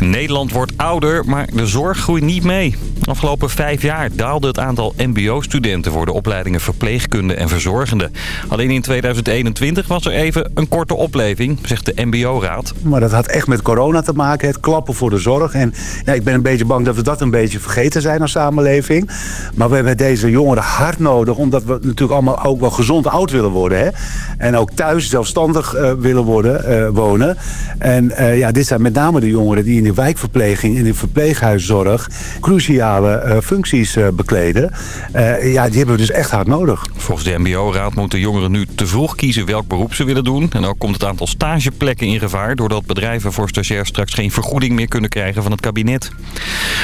Nederland wordt ouder, maar de zorg groeit niet mee. Afgelopen vijf jaar daalde het aantal mbo-studenten voor de opleidingen verpleegkunde en verzorgende. Alleen in 2021 was er even een korte opleving, zegt de mbo-raad. Maar dat had echt met corona te maken, het klappen voor de zorg. En ja, ik ben een beetje bang dat we dat een beetje vergeten zijn als samenleving. Maar we hebben deze jongeren hard nodig, omdat we natuurlijk allemaal ook wel gezond oud willen worden. Hè? En ook thuis zelfstandig uh, willen worden, uh, wonen. En uh, ja, dit zijn met name de jongeren die in de wijkverpleging, in de verpleeghuiszorg, cruciale uh, functies uh, bekleden. Uh, ja, die hebben we dus echt hard nodig. Volgens de mbo-raad moeten jongeren nu te vroeg kiezen welk beroep ze willen doen. En ook komt het aantal stageplekken in gevaar... doordat bedrijven voor stagiairs straks geen vergoeding meer kunnen krijgen van het kabinet.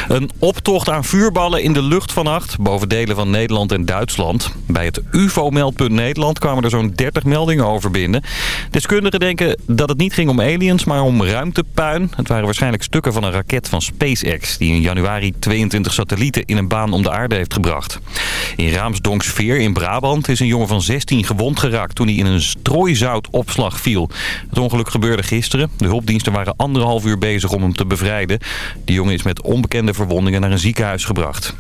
Een optocht aan vuurballen in de lucht vannacht... boven delen van Nederland en Duitsland. Bij het UFO-meldpunt Nederland kwamen er zo'n 30 meldingen over binnen. Deskundigen denken dat het niet ging om aliens, maar om ruimtepuin. Het waren waarschijnlijk stukken van een raket van SpaceX... die in januari 22 satellieten in een baan om de aarde heeft gebracht. In Raamsdonksveer in Brabant is een jongen van 16 gewond geraakt toen hij in een strooizoutopslag viel. Het ongeluk gebeurde gisteren. De hulpdiensten waren anderhalf uur bezig om hem te bevrijden. De jongen is met onbekende verwondingen naar een ziekenhuis gebracht.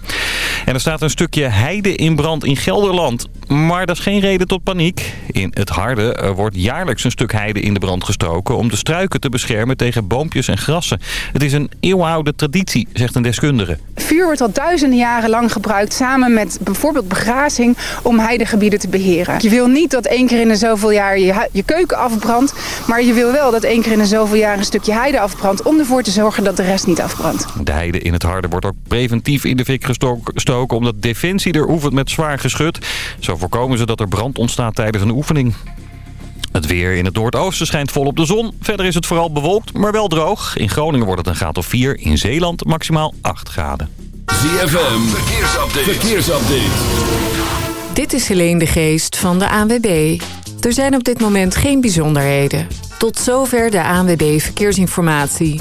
En er staat een stukje heide in brand in Gelderland. Maar dat is geen reden tot paniek. In het Harde wordt jaarlijks een stuk heide in de brand gestoken... om de struiken te beschermen tegen boompjes en grassen. Het is een eeuwenoude traditie, zegt een deskundige. Vuur wordt al duizenden jaren lang gebruikt... samen met bijvoorbeeld begrazing om heidegebieden te beheren. Je wil niet dat één keer in de zoveel jaar je, je keuken afbrandt... maar je wil wel dat één keer in de zoveel jaar een stukje heide afbrandt... om ervoor te zorgen dat de rest niet afbrandt. De heide in het Harde wordt ook preventief in de fik gestoken... omdat Defensie er oefent met zwaar geschut. Zo voorkomen ze dat er brand ontstaat tijdens een oefening. Het weer in het noordoosten schijnt volop de zon. Verder is het vooral bewolkt, maar wel droog. In Groningen wordt het een graad of 4. In Zeeland maximaal 8 graden. ZFM, verkeersupdate. verkeersupdate. Dit is Helene de Geest van de ANWB. Er zijn op dit moment geen bijzonderheden. Tot zover de ANWB Verkeersinformatie.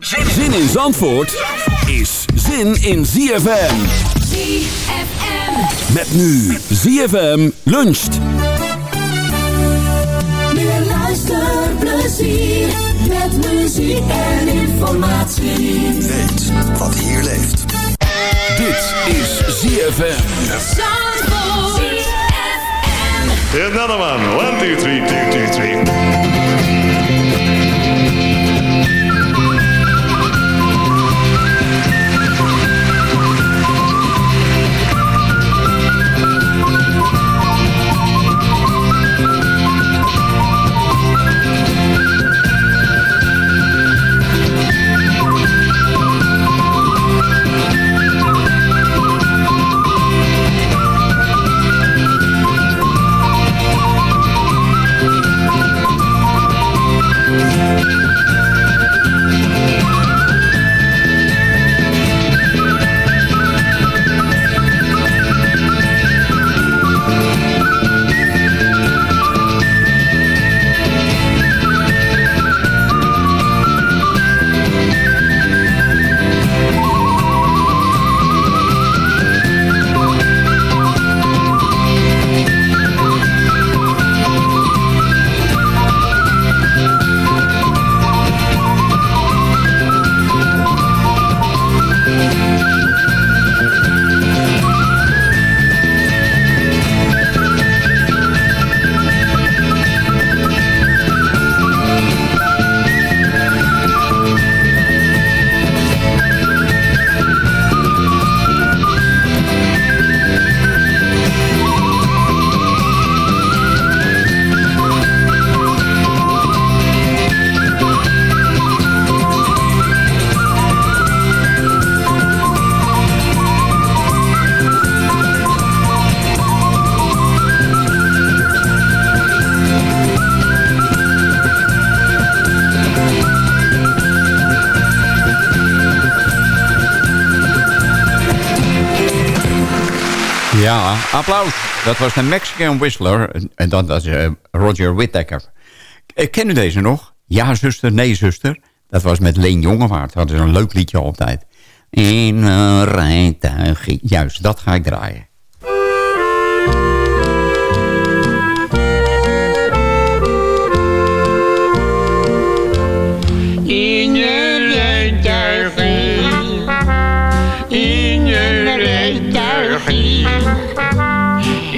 Zin in Zandvoort is zin in ZFM. ZFM. Met nu ZFM luncht. Meer luisterplezier met muziek en informatie. Weet wat hier leeft. Dit is ZFM. Zandvoort. ZFM. Here's another one. One, two, three, two, two, three. Applaus. Dat was de Mexican Whistler. En- dat was eh, Roger Whittaker. Eh, Ken u deze nog? Ja, zuster, nee, zuster. Dat was met Leen Jongewaard. Dat is een leuk liedje altijd. In een rijtuig. Juist, dat ga ik draaien.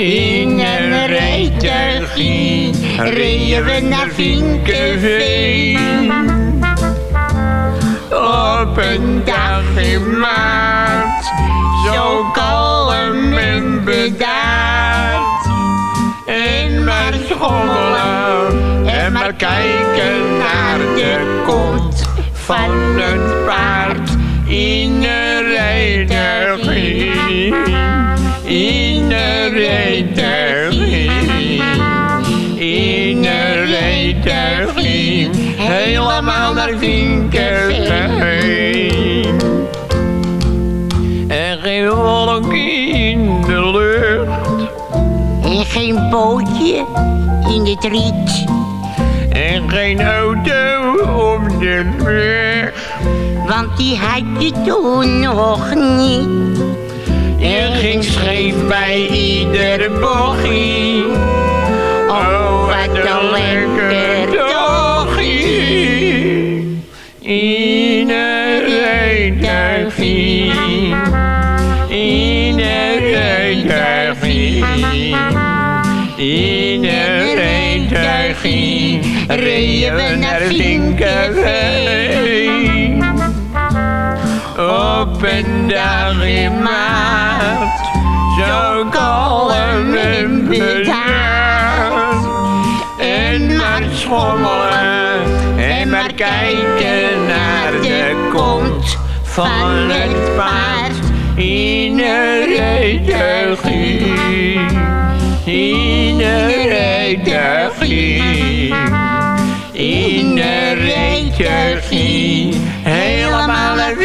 In een rijtuigje, reden we naar Vinkenveen. Op een dag in maart, zo kalm en bedaard. En maar schommelen en maar kijken naar de kont van het paard in een rijtuigje. In een rijtuigje. In een rijtuigje. Helemaal naar Vinkerveen. En geen wolk in de lucht. En geen bootje in het riet. En geen auto op de weg. Want die had je toen nog niet. En ging scheef bij iedere bochtje. Oh, wat een lekker. In een rijtuigje. In een rijtuigje. In een rijtuigje. Reden we naar Vinkerveen. Op een dag in maart, zo kalm en bedaard. En maar schommelen en maar kijken naar de kont van het paard in een rijtuigje. In een rijtuigje. In een rijtuigje. Helemaal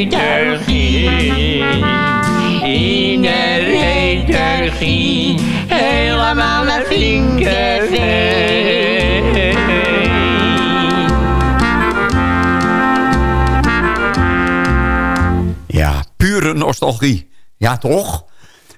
rijtuigje. In een rijtuigje. Helemaal naar Vinkerveen. Ja, pure nostalgie. Ja, toch?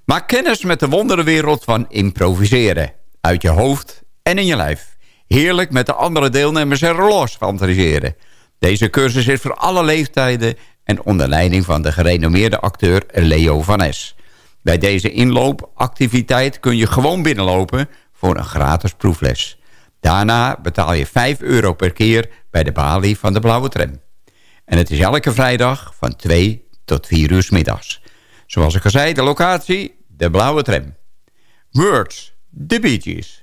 Maak kennis met de wonderenwereld van improviseren. Uit je hoofd en in je lijf. Heerlijk met de andere deelnemers er los fantaseren. Deze cursus is voor alle leeftijden... en onder leiding van de gerenommeerde acteur Leo van S. Bij deze inloopactiviteit kun je gewoon binnenlopen... voor een gratis proefles. Daarna betaal je 5 euro per keer bij de balie van de Blauwe Tram. En het is elke vrijdag van 2 tot 4 uur middags. Zoals ik al zei, de locatie, de Blauwe Tram. Words, de Bee.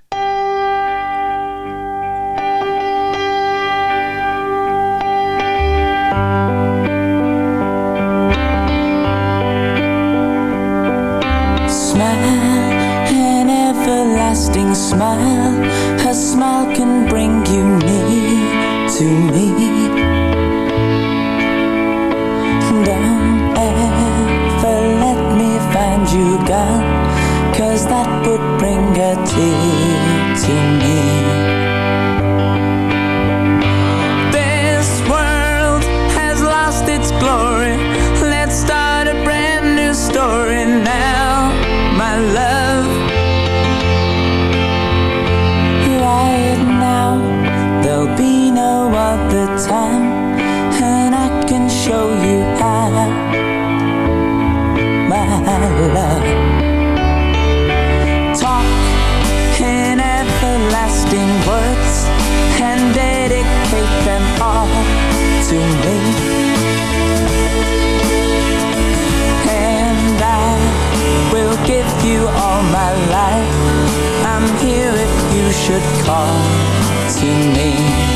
'Cause should call to me.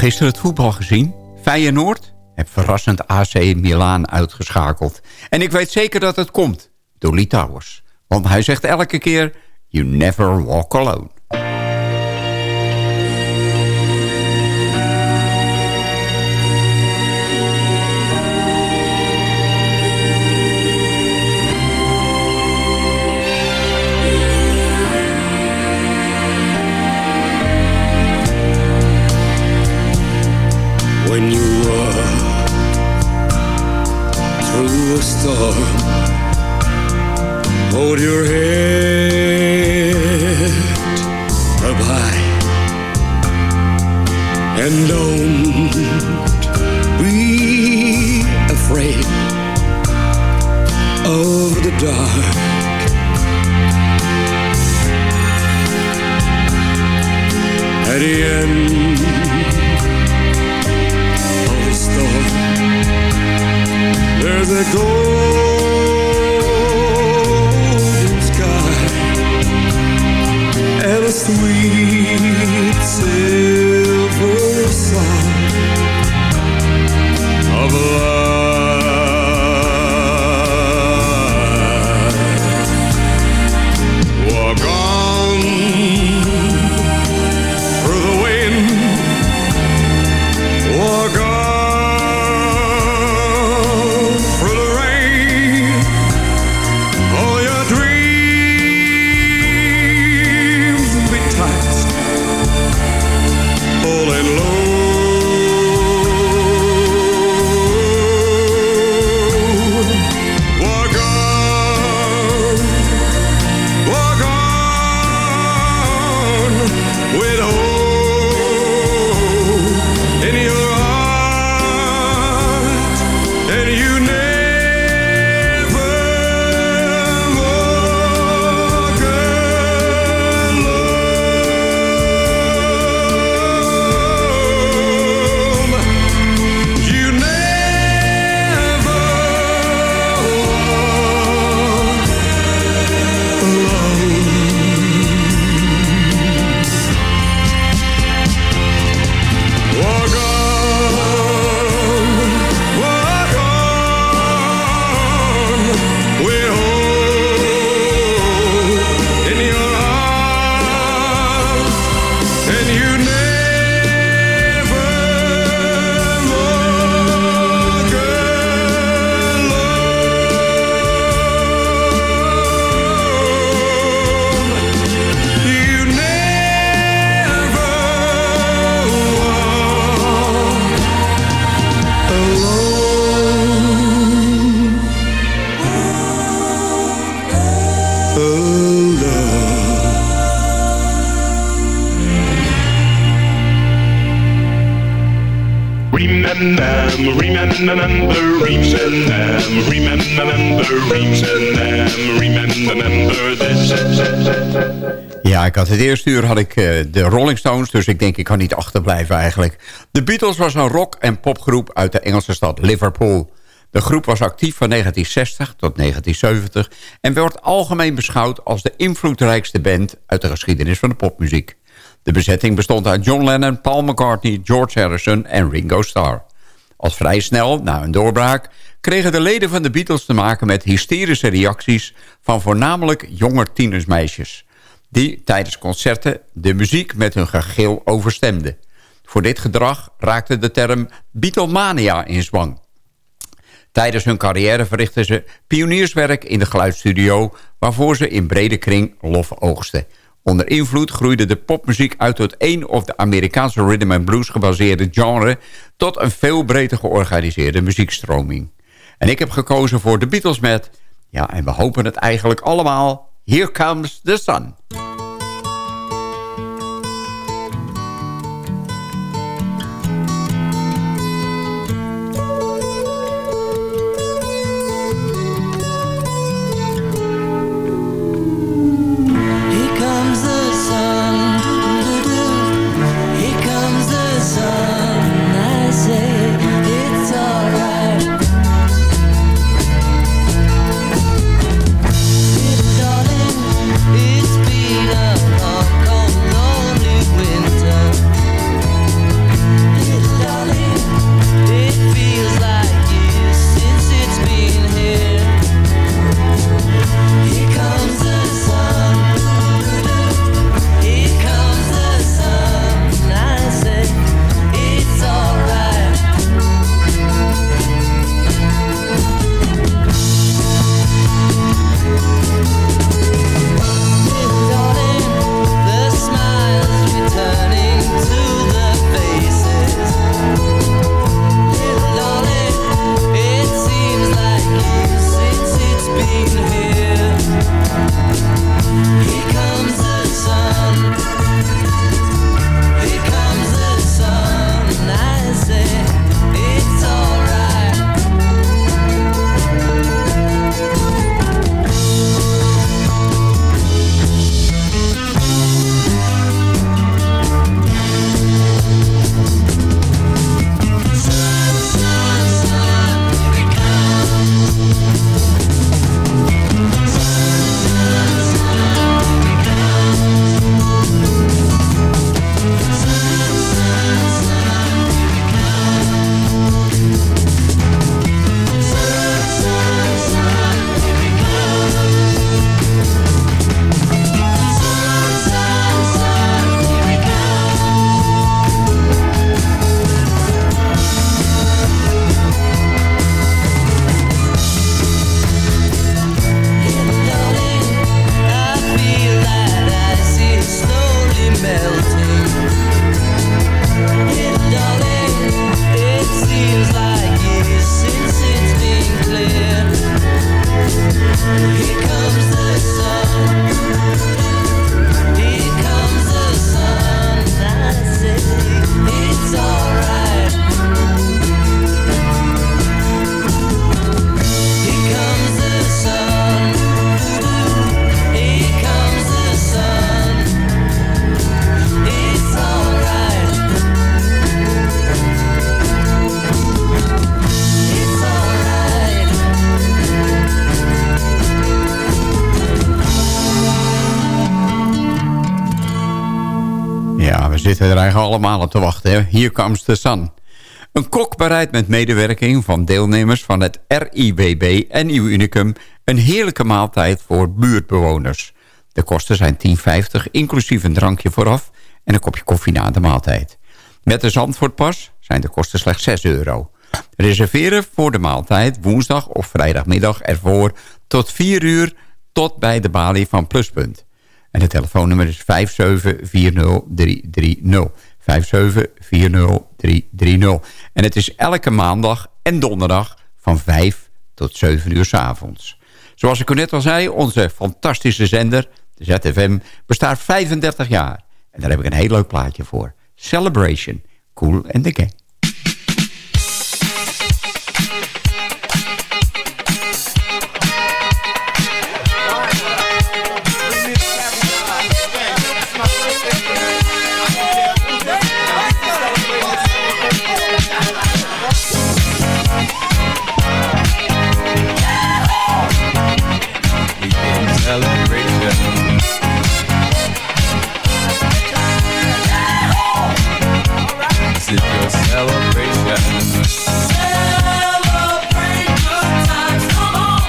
gisteren het voetbal gezien? Feyenoord heeft verrassend AC Milaan uitgeschakeld. En ik weet zeker dat het komt door Litouwers. Want hij zegt elke keer, you never walk alone. Het eerste uur had ik eh, de Rolling Stones, dus ik denk ik kan niet achterblijven eigenlijk. De Beatles was een rock- en popgroep uit de Engelse stad Liverpool. De groep was actief van 1960 tot 1970 en werd algemeen beschouwd als de invloedrijkste band uit de geschiedenis van de popmuziek. De bezetting bestond uit John Lennon, Paul McCartney, George Harrison en Ringo Starr. Als vrij snel, na een doorbraak, kregen de leden van de Beatles te maken met hysterische reacties van voornamelijk jonge tienersmeisjes, die tijdens concerten de muziek met hun gegil overstemden. Voor dit gedrag raakte de term Beatlemania in zwang. Tijdens hun carrière verrichtten ze pionierswerk in de geluidsstudio... waarvoor ze in brede kring lof oogsten. Onder invloed groeide de popmuziek uit tot één op de Amerikaanse rhythm and blues gebaseerde genre... tot een veel breder georganiseerde muziekstroming. En ik heb gekozen voor de Beatles met... ja, en we hopen het eigenlijk allemaal... Here Comes the Sun. Allemaal op te wachten. Hier comes the sun. Een kok bereidt met medewerking van deelnemers van het RIBB en Nieuw Unicum... een heerlijke maaltijd voor buurtbewoners. De kosten zijn 10,50, inclusief een drankje vooraf... en een kopje koffie na de maaltijd. Met de Zandvoortpas zijn de kosten slechts 6 euro. Reserveren voor de maaltijd woensdag of vrijdagmiddag ervoor... tot 4 uur tot bij de balie van Pluspunt. En het telefoonnummer is 5740330. 5740330. En het is elke maandag en donderdag van 5 tot 7 uur s avonds. Zoals ik u net al zei, onze fantastische zender, de ZFM, bestaat 35 jaar. En daar heb ik een heel leuk plaatje voor. Celebration, Cool and the Gang. Celebration. Celebrate good times, come on.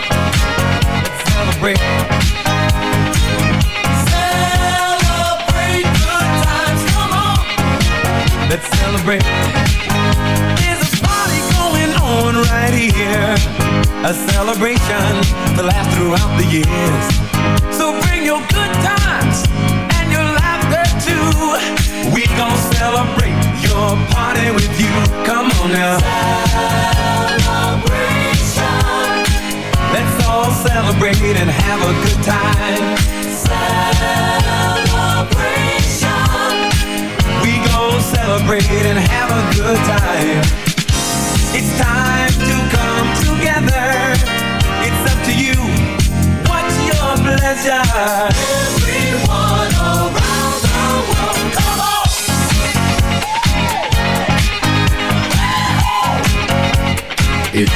Let's celebrate. Celebrate good times, come on. Let's celebrate. There's a party going on right here. A celebration to last throughout the years. So bring your good times and your laughter too. We celebrate your party with you. Come on now. Celebration. Let's all celebrate and have a good time. Celebration. We gon' celebrate and have a good time. It's time to come together. It's up to you. What's your pleasure?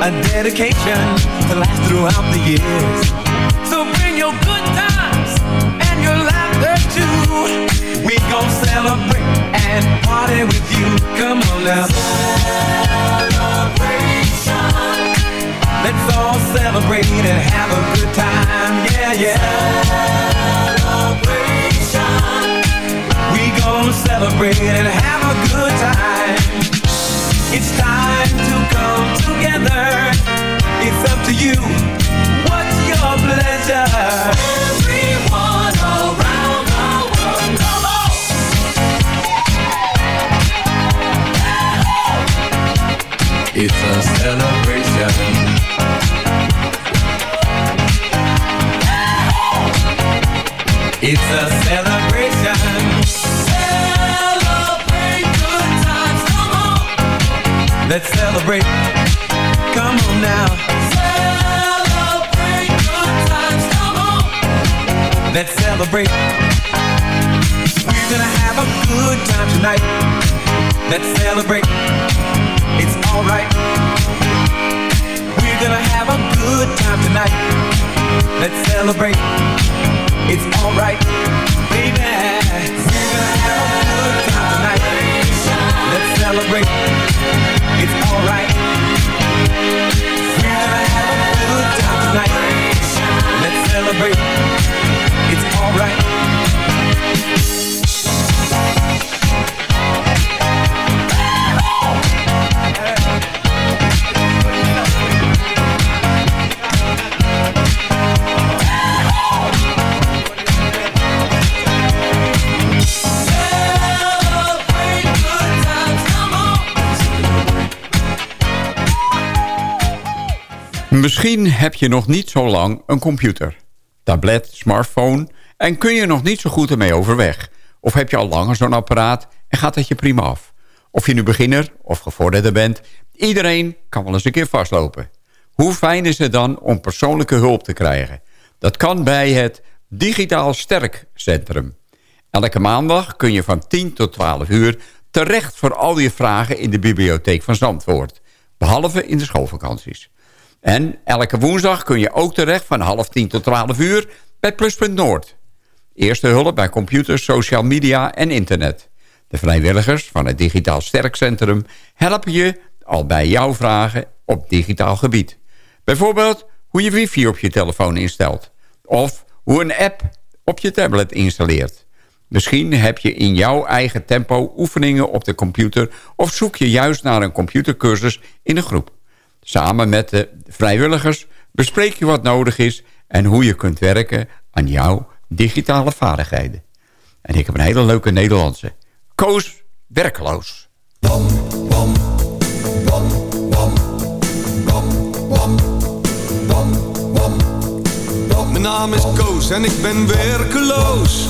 A dedication to last throughout the years. So bring your good times and your laughter too. We gon' celebrate and party with you. Come on now. Celebration. Let's all celebrate and have a good time. Yeah, yeah. Celebration. We gon' celebrate and have a good time. It's time to come together. It's up to you. What's your pleasure? Everyone around the world, come on. It's a celebration. It's a celebration. Let's celebrate. Come on now. Celebrate good times, come on. Let's celebrate. We're gonna have a good time tonight. Let's celebrate. It's alright. We're gonna have a good time tonight. Let's celebrate. It's alright, baby. We're gonna have a good time tonight. Let's celebrate. It's alright. We're gonna have a time tonight. Let's celebrate. It's alright. Misschien heb je nog niet zo lang een computer, tablet, smartphone... en kun je nog niet zo goed ermee overweg. Of heb je al langer zo'n apparaat en gaat het je prima af. Of je nu beginner of gevorderde bent, iedereen kan wel eens een keer vastlopen. Hoe fijn is het dan om persoonlijke hulp te krijgen? Dat kan bij het Digitaal Sterk Centrum. Elke maandag kun je van 10 tot 12 uur terecht voor al je vragen in de bibliotheek van Zandvoort. Behalve in de schoolvakanties. En elke woensdag kun je ook terecht van half 10 tot 12 uur bij Pluspunt Noord. Eerste hulp bij computers, social media en internet. De vrijwilligers van het Digitaal Sterk Centrum helpen je al bij jouw vragen op digitaal gebied. Bijvoorbeeld hoe je wifi op je telefoon instelt. Of hoe een app op je tablet installeert. Misschien heb je in jouw eigen tempo oefeningen op de computer... of zoek je juist naar een computercursus in een groep. Samen met de vrijwilligers bespreek je wat nodig is... en hoe je kunt werken aan jouw digitale vaardigheden. En ik heb een hele leuke Nederlandse. Koos Werkloos. Mijn naam is Koos en ik ben werkeloos.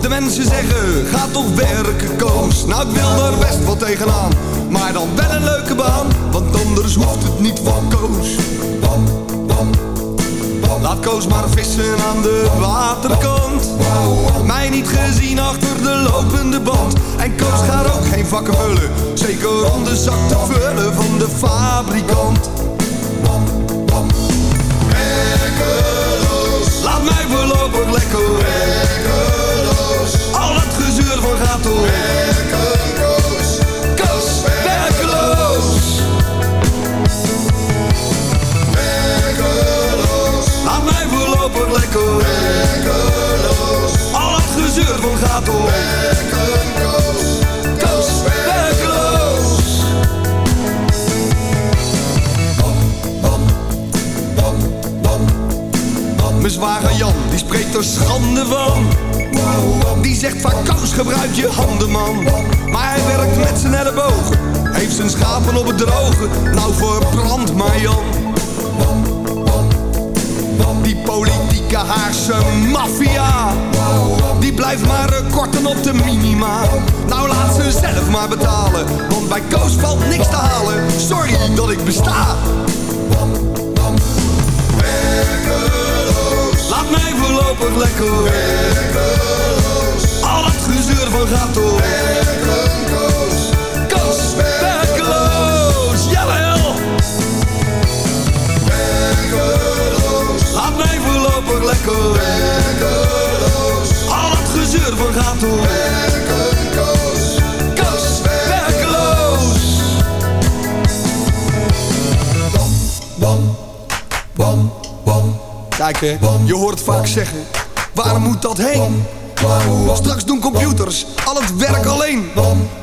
De mensen zeggen, ga toch werken Koos. Nou ik wil er best wel tegenaan, maar dan wel een leuke baan. Want anders hoeft het niet van Koos. Laat Koos maar vissen aan de waterkant. Mij niet gezien achter de lopende band. En Koos gaat ook geen vakken vullen. Zeker om de zak te vullen van de fabrikant. Laat mij voorlopig lekker. Al dat gezeur van gaat door. Werkeloos. Al het gezeur van gaat door. Werkeloos. Koos, werkeloos. Mijn zwager Jan, die spreekt er schande van. Die zegt vaak Koos, gebruik je handen man. Maar hij werkt met zijn ellebogen. Heeft zijn schapen op het droge. Nou verbrand maar Jan. Politieke Haagse maffia. Die blijft maar korten op de minima. Nou laat ze zelf maar betalen Want bij Koos valt niks te halen. Sorry dat ik besta. Laat mij voorlopig lekker. Al dat gezeur van gaat door door Werkeloos Koos, werkeloos Bam, bam, bam Kijk hè, je hoort vaak zeggen Waar moet dat heen? Straks doen computers al het werk alleen.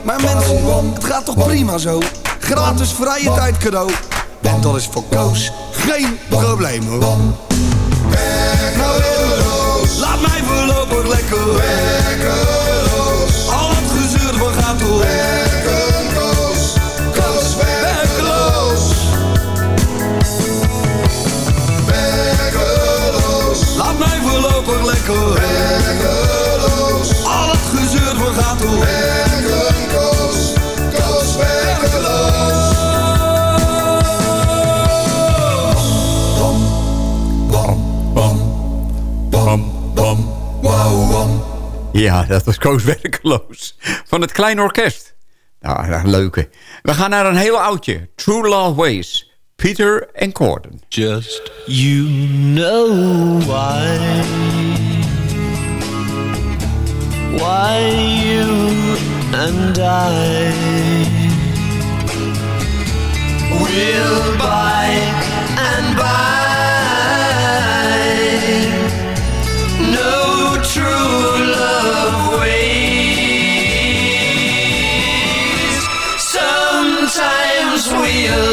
Maar mensen, het gaat toch prima zo? Gratis vrije tijd cadeau. En dat is voor Koos geen probleem hoor Voorlopig lekker. Werkeloos Al het gezeur van gaat door Werkeloos Koos werkeloos. Werkeloos. Laat mij voorlopig lekker. Werkeloos. Al het gezeur van gaat door Werkeloos Koos werkeloos Ja, dat was Koos Werkeloos. Van het Klein Orkest. Nou, nou, leuke. We gaan naar een heel oudje. True Love Ways. Peter en Gordon. Just you know why Why you and I Will by and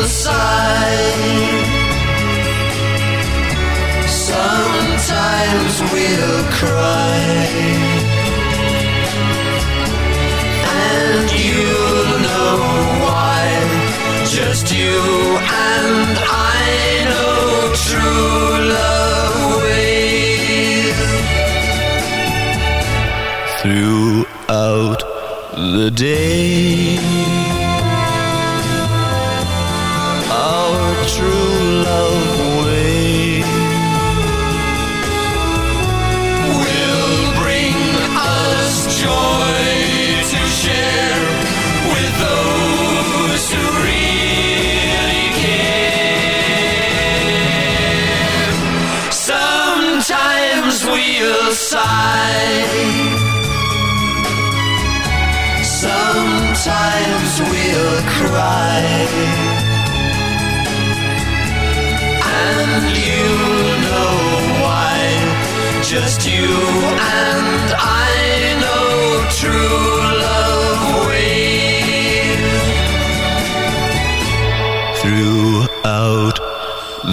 we'll Sometimes we'll cry. And you'll know why. Just you and I know true love ways Throughout the day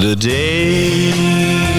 the day.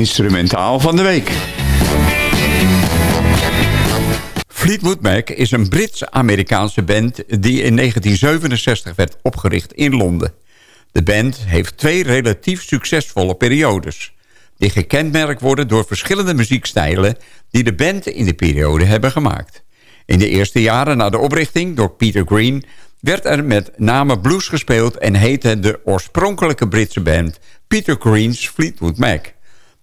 Instrumentaal van de week. Fleetwood Mac is een Brits-Amerikaanse band die in 1967 werd opgericht in Londen. De band heeft twee relatief succesvolle periodes... die gekenmerkt worden door verschillende muziekstijlen... die de band in de periode hebben gemaakt. In de eerste jaren na de oprichting door Peter Green... werd er met name blues gespeeld en heette de oorspronkelijke Britse band... Peter Green's Fleetwood Mac.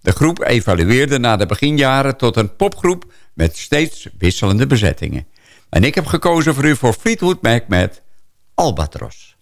De groep evalueerde na de beginjaren tot een popgroep met steeds wisselende bezettingen. En ik heb gekozen voor u voor Fleetwood Mac met Albatros.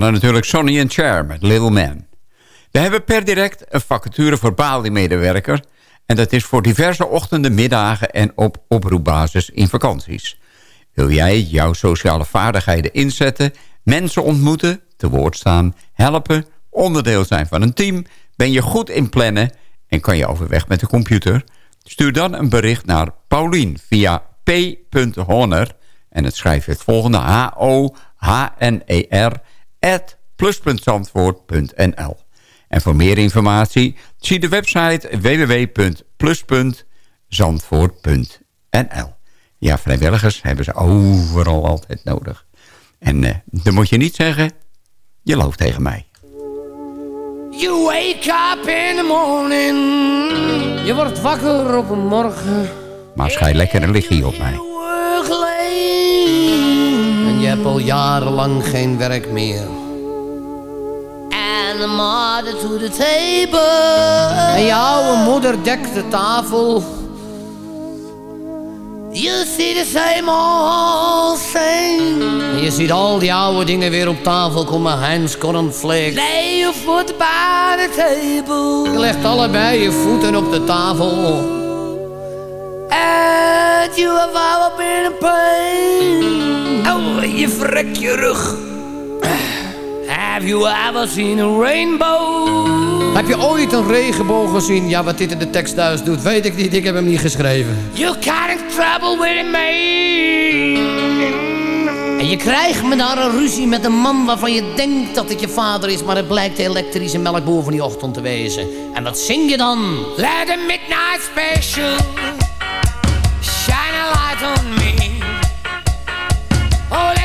Waren natuurlijk Sonny en Cher met Little Man. We hebben per direct een vacature voor Bali-medewerker... en dat is voor diverse ochtenden, middagen en op oproepbasis in vakanties. Wil jij jouw sociale vaardigheden inzetten, mensen ontmoeten, te woord staan, helpen, onderdeel zijn van een team... ben je goed in plannen en kan je overweg met de computer... Stuur dan een bericht naar Paulien via p.honner... en het schrijf je het volgende H-O-H-N-E-R... plus.zandvoort.nl. En voor meer informatie zie de website www.plus.zandvoort.nl. Ja, vrijwilligers hebben ze overal altijd nodig. En uh, dan moet je niet zeggen, je loopt tegen mij. You wake up in the morning. Je wordt wakker op een morgen. Maar schij lekker een lichtje op mij. En je hebt al jarenlang geen werk meer. And the mother to the table. En je oude moeder dekt de tafel. You see the same old thing. En je ziet al die oude dingen weer op tafel komen. Heinz cornflakes. Lay your foot by the table. Je legt allebei je voeten op de tafel. And you have ever been in pain. Oh, je vrekt je rug. Have you ever seen a rainbow? Heb je ooit een regenboog gezien? Ja, wat dit in de tekst thuis doet, weet ik niet. Ik heb hem niet geschreven. You got in trouble with me. En je krijgt me daar een ruzie met een man waarvan je denkt dat het je vader is... maar het blijkt de elektrische melkboer van die ochtend te wezen. En wat zing je dan? Let the midnight special light on me. Oh,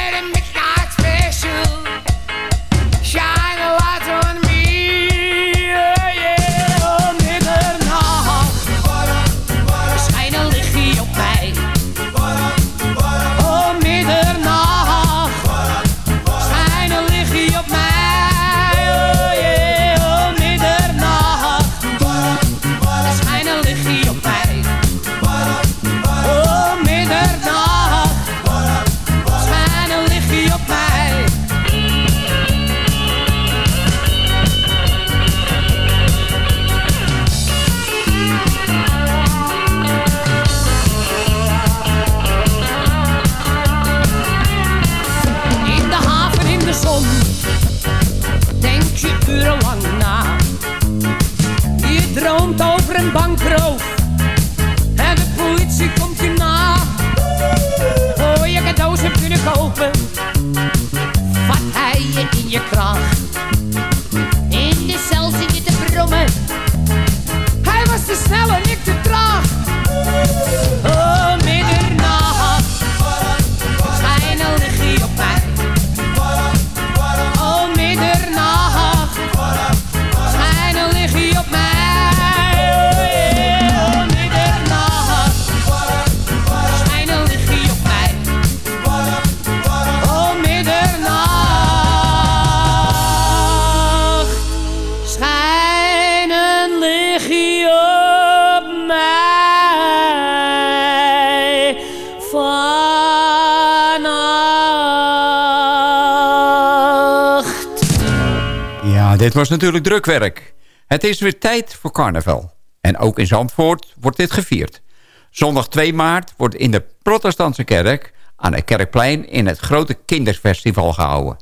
natuurlijk drukwerk. Het is weer tijd voor carnaval. En ook in Zandvoort wordt dit gevierd. Zondag 2 maart wordt in de protestantse kerk... aan het Kerkplein in het grote kinderfestival gehouden.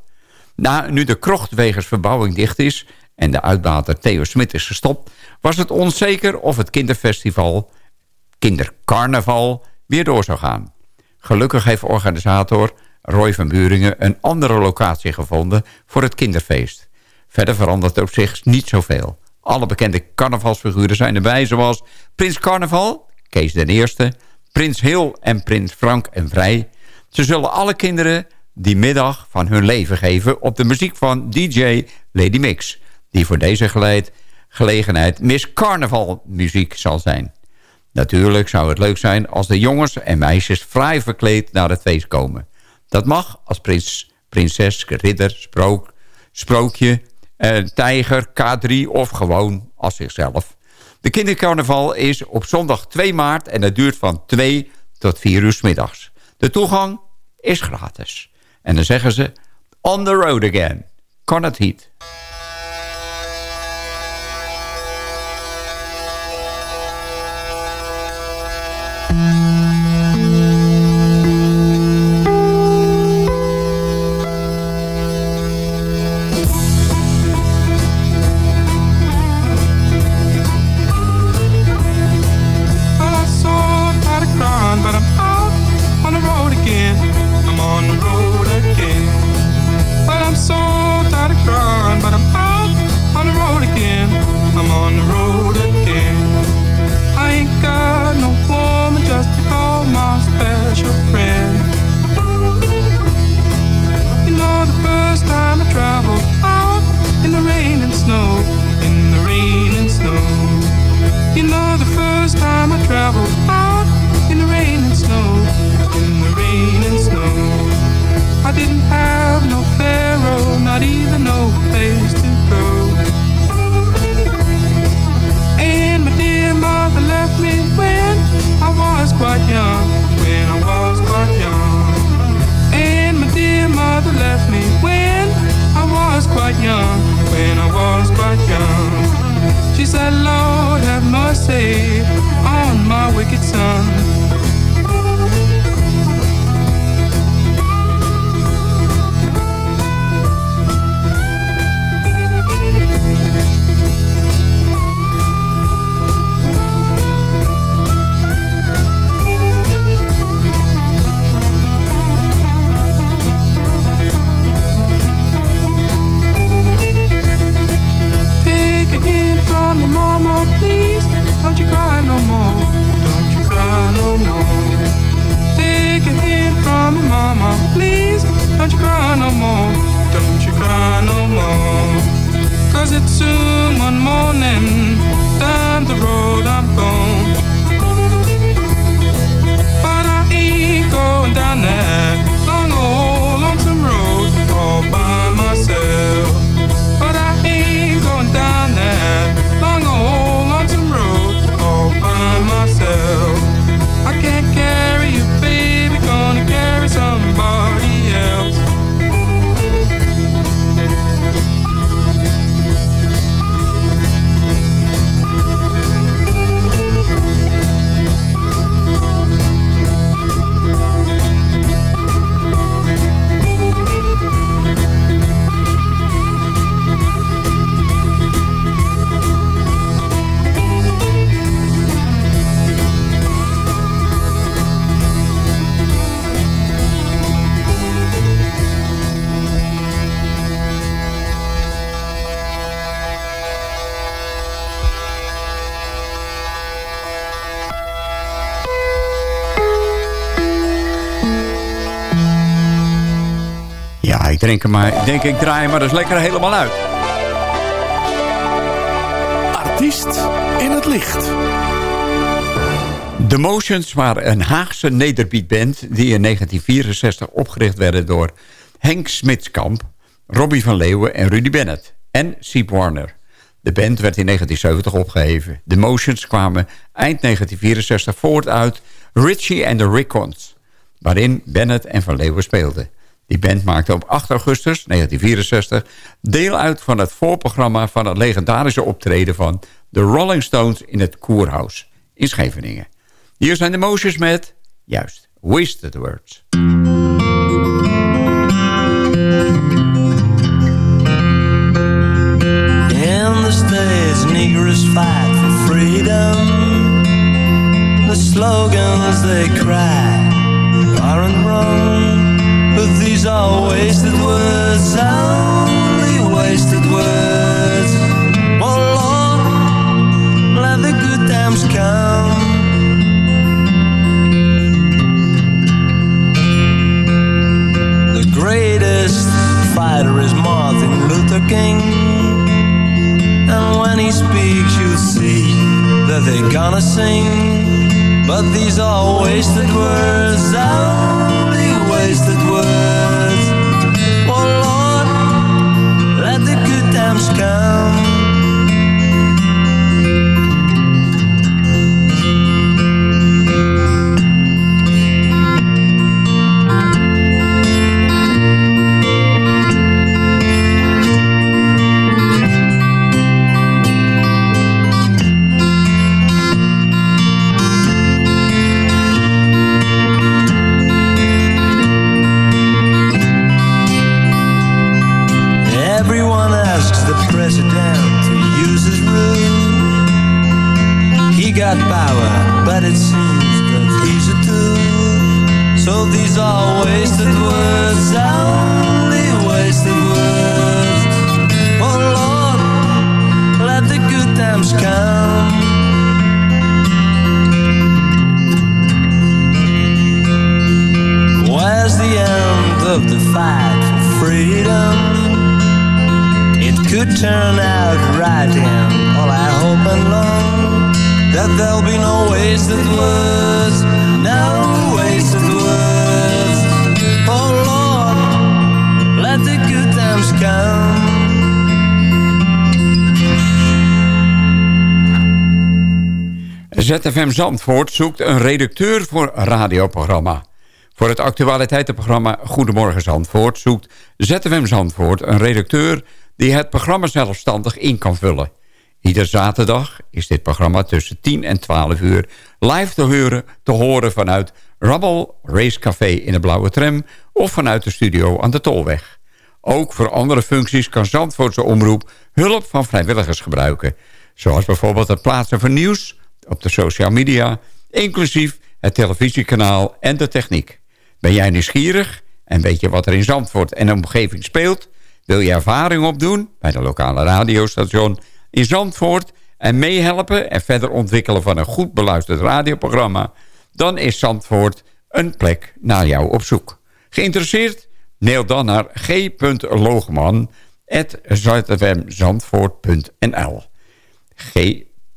Na nu de krocht wegens verbouwing dicht is... en de uitbater Theo Smit is gestopt... was het onzeker of het kinderfestival... kindercarnaval weer door zou gaan. Gelukkig heeft organisator Roy van Buringen... een andere locatie gevonden voor het kinderfeest. Verder verandert op zich niet zoveel. Alle bekende carnavalsfiguren zijn erbij, zoals Prins Carnaval, Kees den Eerste... Prins Heel en Prins Frank en Vrij. Ze zullen alle kinderen die middag van hun leven geven... op de muziek van DJ Lady Mix... die voor deze gelegenheid Miss Carnaval muziek zal zijn. Natuurlijk zou het leuk zijn als de jongens en meisjes fraai verkleed naar het feest komen. Dat mag als prins, prinses, ridder, sprook, sprookje, eh, tijger, K3 of gewoon als zichzelf. De kindercarnaval is op zondag 2 maart en dat duurt van 2 tot 4 uur middags. De toegang is gratis. En dan zeggen ze, On the Road Again. Cornet Heat. Ja, ik drink hem maar. Ik denk, ik draai hem maar eens lekker helemaal uit. Artiest in het licht. The Motions waren een Haagse nederbeatband... die in 1964 opgericht werden door Henk Smitskamp... Robbie van Leeuwen en Rudy Bennett. En Seep Warner. De band werd in 1970 opgeheven. The Motions kwamen eind 1964 voort uit Richie and the Ricons... waarin Bennett en van Leeuwen speelden. Die band maakte op 8 augustus 1964 deel uit van het voorprogramma... van het legendarische optreden van The Rolling Stones in het Koerhuis in Scheveningen. Hier zijn de Motions met, juist, Wasted Words. In the States, Negroes fight for freedom. The slogans they cry aren't wrong, but these are wasted words, only wasted words. Oh Lord, let the good times come. The greatest fighter is Martin Luther King. And when he speaks, you'll see that they're gonna sing. But these are wasted words, only Zandvoort zoekt een redacteur voor radioprogramma. Voor het actualiteitenprogramma Goedemorgen Zandvoort... zoekt ZFM Zandvoort een redacteur die het programma zelfstandig in kan vullen. Ieder zaterdag is dit programma tussen 10 en 12 uur live te horen, te horen vanuit Rubble Racecafé in de Blauwe Tram... of vanuit de studio aan de Tolweg. Ook voor andere functies kan Zandvoortse Omroep hulp van vrijwilligers gebruiken. Zoals bijvoorbeeld het plaatsen van nieuws op de social media... inclusief het televisiekanaal en de techniek. Ben jij nieuwsgierig en weet je wat er in Zandvoort en de omgeving speelt? Wil je ervaring opdoen bij de lokale radiostation in Zandvoort... en meehelpen en verder ontwikkelen van een goed beluisterd radioprogramma... dan is Zandvoort een plek naar jou op zoek. Geïnteresseerd? Mail dan naar g.loogman.zfmzandvoort.nl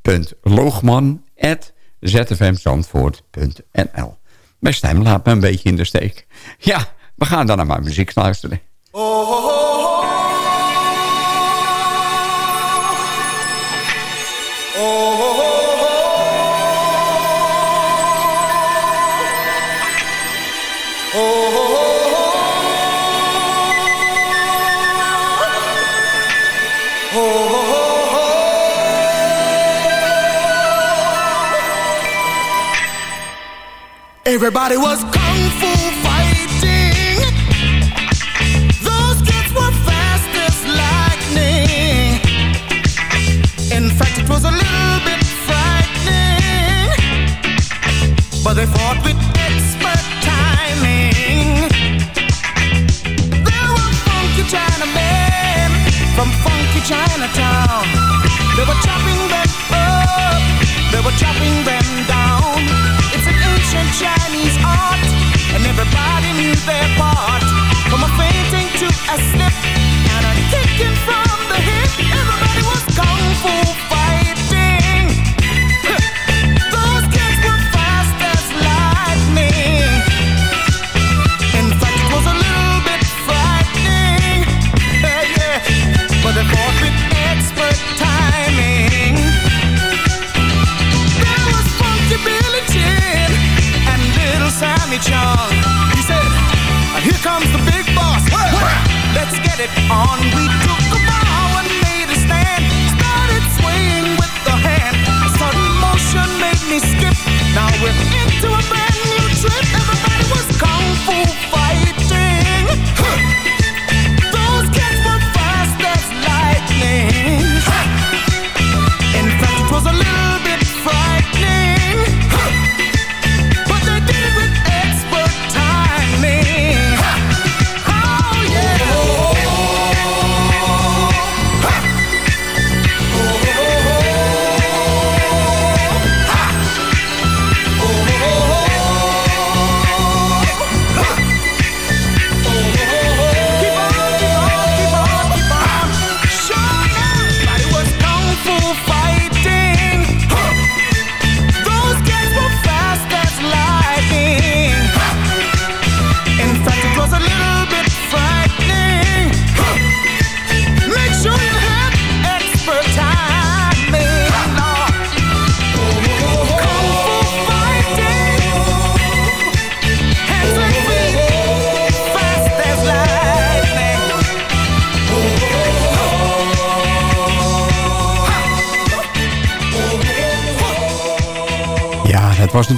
g.loogman.zfmzandvoort.nl Mijn stem laat me een beetje in de steek. Ja, we gaan dan naar mijn muziek luisteren. Everybody was kung fu fighting. Those kids were fast as lightning. In fact, it was a little bit frightening. But they fought with expert timing. There were funky Chinamen from funky Chinatown. They were chopping them up. They were chopping them Chinese art, and everybody knew their part. From a fainting to a slip, and a from the hip. Everybody was kung fu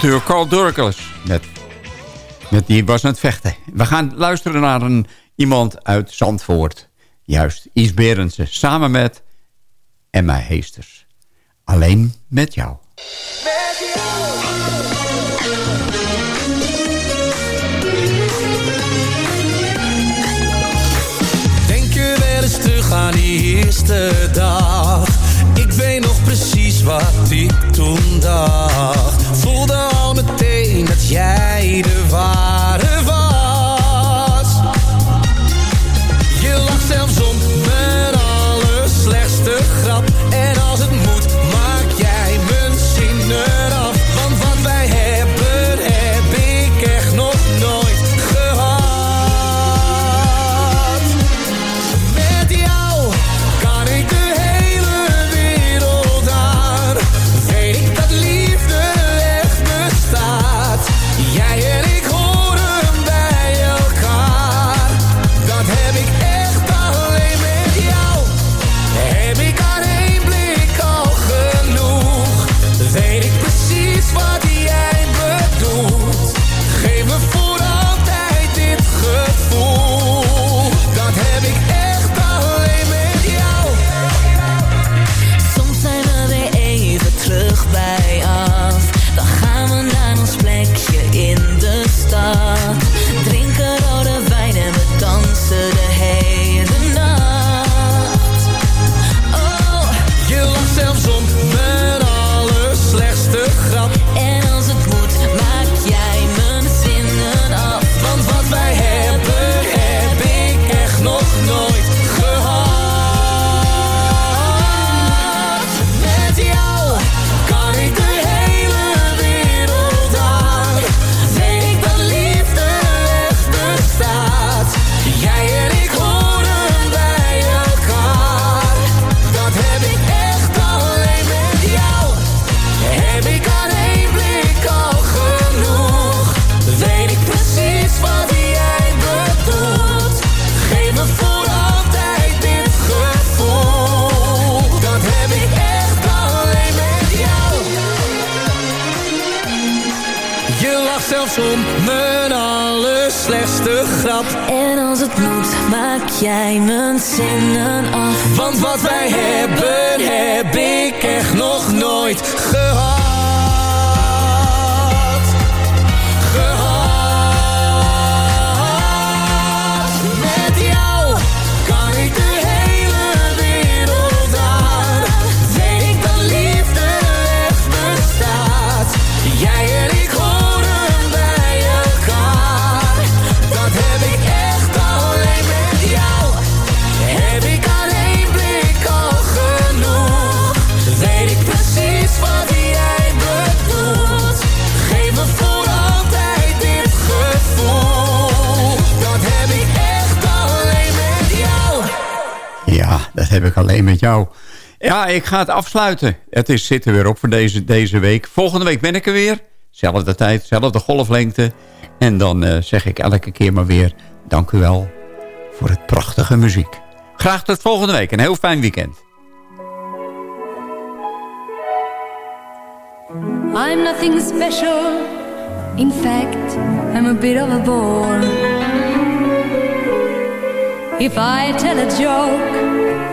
natuurlijk Carl Durkels. Met, met die was aan het vechten. We gaan luisteren naar een, iemand uit Zandvoort. Juist, Is Berendsen. Samen met Emma Heesters. Alleen met jou. Denk je wel eens terug aan die eerste dag Ik weet nog precies wat ik toen dacht Voelde jij mijn zinnen af. Want wat wij hebben, heb ik heb ik alleen met jou. Ja, ik ga het afsluiten. Het is, zit er weer op voor deze, deze week. Volgende week ben ik er weer. Zelfde tijd, zelfde golflengte. En dan eh, zeg ik elke keer maar weer... dank u wel voor het prachtige muziek. Graag tot volgende week. Een heel fijn weekend. I'm nothing special. In fact, I'm a bit of a bore. If I tell a joke,